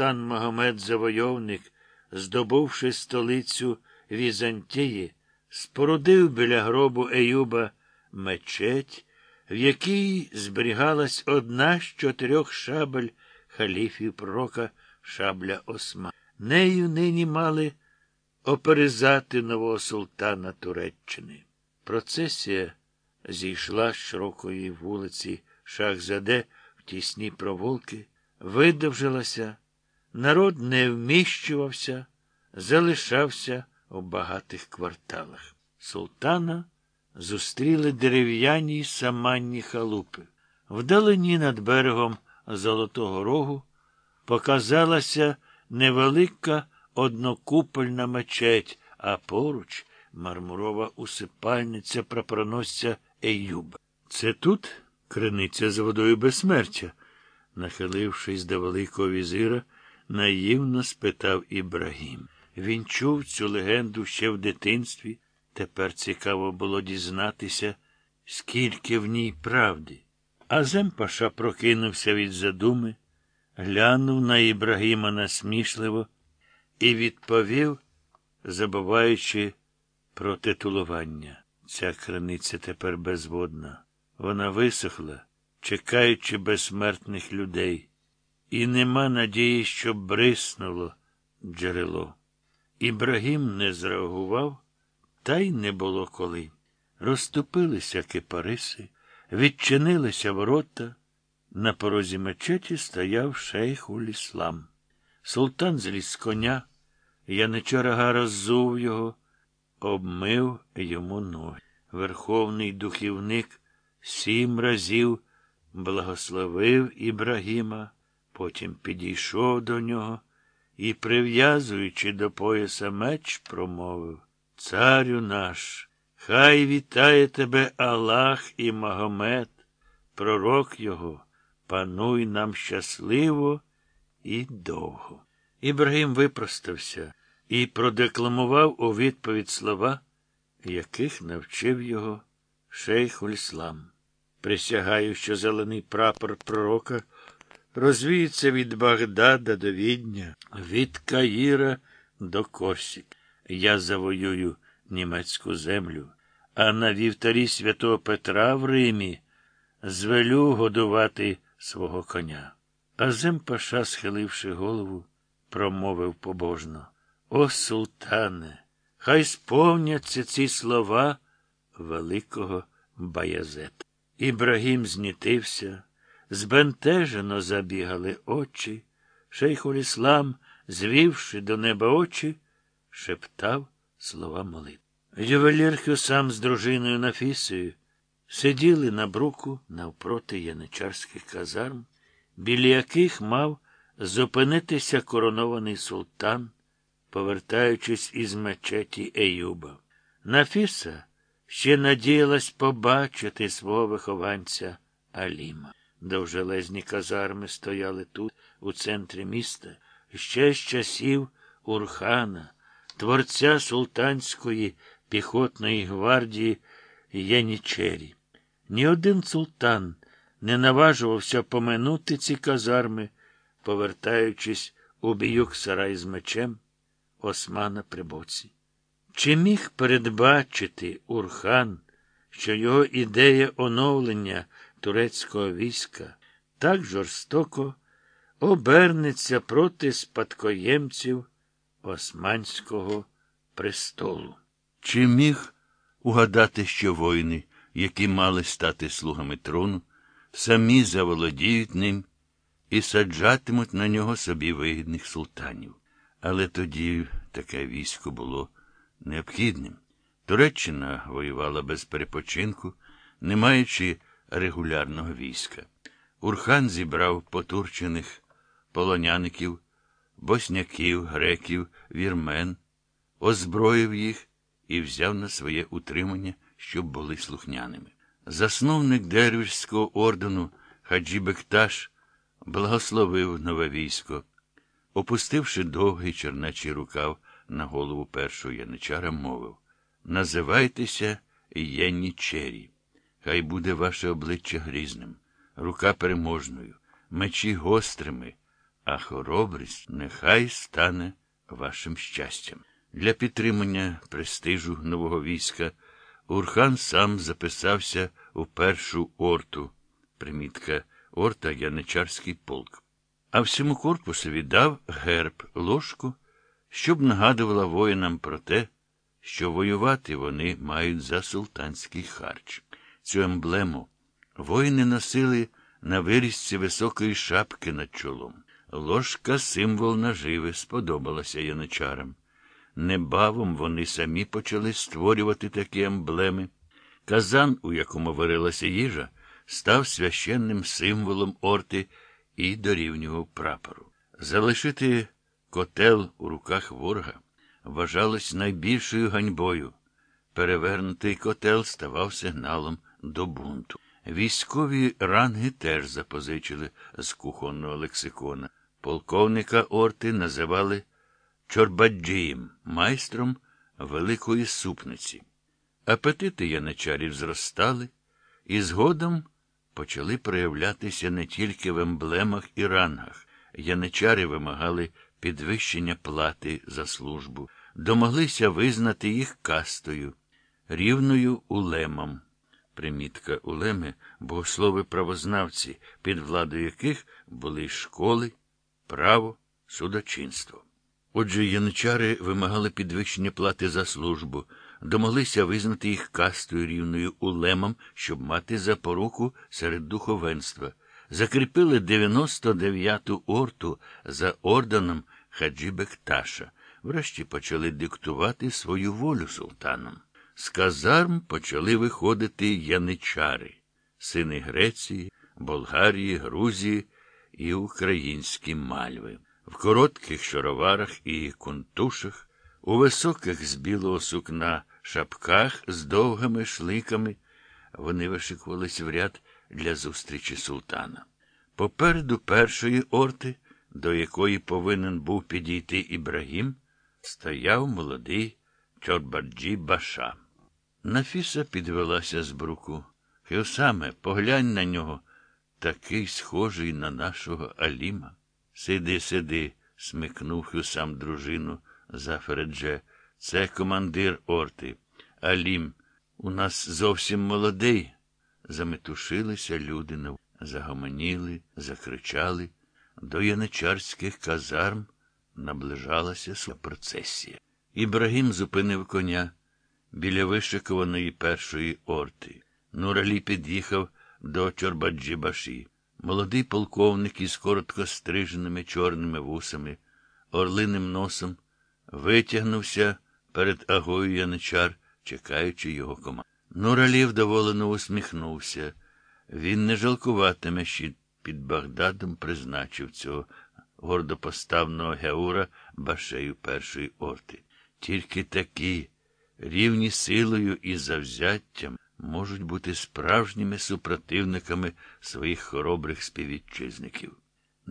Султан Магомед Завойовник, здобувши столицю Візантії, спорудив біля гробу Еюба мечеть, в якій зберігалась одна з чотирьох шабель халіфів пророка шабля Осма. Нею нині мали оперезати нового султана Туреччини. Процесія зійшла з широкої вулиці Шахзаде в тісні провулки, видовжилася, народ не вміщувався, залишався у багатих кварталах. Султана зустріли дерев'яні саманні халупи. Вдалині над берегом Золотого Рогу показалася невелика однокупольна мечеть, а поруч мармурова усипальниця прапороносця Еюба. Це тут криниця з водою безсмертя, нахилившись до Великого візира, наївно спитав Ібрагім. Він чув цю легенду ще в дитинстві. Тепер цікаво було дізнатися, скільки в ній правди. Азем Паша прокинувся від задуми, глянув на Ібрагіма насмішливо і відповів, забуваючи про титулування. Ця краниця тепер безводна. Вона висохла, чекаючи безсмертних людей, і нема надії, що бриснуло джерело. Ібрагім не зреагував, та й не було коли. Розступилися кипариси, відчинилися ворота. На порозі мечеті стояв шейх Уліслам. Султан зліз з коня, Яничарага роззув його, обмив йому ноги. Верховний духівник сім разів благословив Ібрагіма, потім підійшов до нього і, прив'язуючи до пояса меч, промовив Царю наш, хай вітає тебе Аллах і Магомед, пророк його, пануй нам щасливо і довго. Ібрагім випростався і продекламував у відповідь слова, яких навчив його шейх Ульслам. Присягаю, що зелений прапор пророка розвіється від Багдада до Відня, від Каїра до Корсік. Я завоюю німецьку землю, а на вівтарі святого Петра в Римі звелю годувати свого коня. Азем Паша, схиливши голову, промовив побожно. О, султане, хай сповняться ці слова великого Баязета. Ібрагім знітився, збентежено забігали очі. Шейхуль Іслам, звівши до неба очі, шептав слова молитви. Ювелір Хюсам з дружиною Нафісею сиділи на бруку навпроти яничарських казарм, біля яких мав зупинитися коронований султан, повертаючись із мечеті Еюба. Нафіса ще надіялась побачити свого вихованця Аліма. Довжелезні казарми стояли тут, у центрі міста, ще з часів Урхана, творця султанської піхотної гвардії Янічері. Ні один султан не наважувався поминути ці казарми, повертаючись у бійок сарай з мечем Османа при боці. Чи міг передбачити Урхан, що його ідея оновлення турецького війська так жорстоко обернеться проти спадкоємців Османського престолу? Чи міг угадати, що воїни, які мали стати слугами трону, самі заволодіють ним і саджатимуть на нього собі вигідних султанів? Але тоді таке військо було необхідним. Туреччина воювала без перепочинку, не маючи регулярного війська. Урхан зібрав потурчених полоняників, босняків, греків, вірмен, озброїв їх і взяв на своє утримання, щоб були слухняними. Засновник Дервішського ордену Хаджі Бекташ благословив нове військо, опустивши довгий чернечий рукав на голову першого яничара, мовив Називайтеся Єнічері. Хай буде ваше обличчя грізним, рука переможною, мечі гострими, а хоробрість нехай стане вашим щастям. Для підтримання престижу нового війська Урхан сам записався у першу орту, примітка орта Яничарський полк. А всьому корпусу дав герб ложку, щоб нагадувала воїнам про те, що воювати вони мають за султанський харч. Цю емблему воїни носили на вирізці високої шапки над чолом. Ложка символ наживи сподобалася яничарам. Небавом вони самі почали створювати такі емблеми. Казан, у якому варилася їжа, став священним символом орти і дорівнював прапору. Залишити котел у руках ворога вважалось найбільшою ганьбою. Перевернутий котел ставав сигналом до бунту. Військові ранги теж запозичили з кухонного лексикона. Полковника Орти називали Чорбаджієм, майстром великої супниці. Апетити яничарів зростали, і згодом почали проявлятися не тільки в емблемах і рангах. Яничари вимагали підвищення плати за службу, домоглися визнати їх кастою, рівною улемом. Примітка улеми богослови правознавці, під владою яких були школи, право, судочинство. Отже, яничари вимагали підвищення плати за службу, домоглися визнати їх кастою рівною улемом, щоб мати запоруку серед духовенства, закріпили 99-ту орту за орденом Хаджі Бекташа, врешті почали диктувати свою волю султанам. З казарм почали виходити яничари, сини Греції, Болгарії, Грузії і українські мальви. В коротких шароварах і кунтушах, у високих з білого сукна шапках з довгими шликами вони вишикувались в ряд для зустрічі султана. Попереду першої орти, до якої повинен був підійти Ібрагім, стояв молодий Чорбарджі Баша. Нафіса підвелася з бруку. Хеосаме, поглянь на нього, такий схожий на нашого Аліма. Сиди, сиди, смикнув Хюсам дружину за Фередже. Це командир орти. Алім, у нас зовсім молодий. Заметушилися люди, загомоніли, закричали. До яничарських казарм наближалася процесія. Ібрагім зупинив коня біля вишикуваної першої орти. Нуралі під'їхав до Чорбаджібаші. Молодий полковник із коротко стриженими чорними вусами, орлиним носом, витягнувся перед агою яничар, чекаючи його команди. Нуралі вдоволено усміхнувся. Він не жалкуватиме, що під Багдадом призначив цього гордопоставного Геура башею першої орти. Тільки такі, рівні силою і завзяттям, можуть бути справжніми супротивниками своїх хоробрих співвітчизників.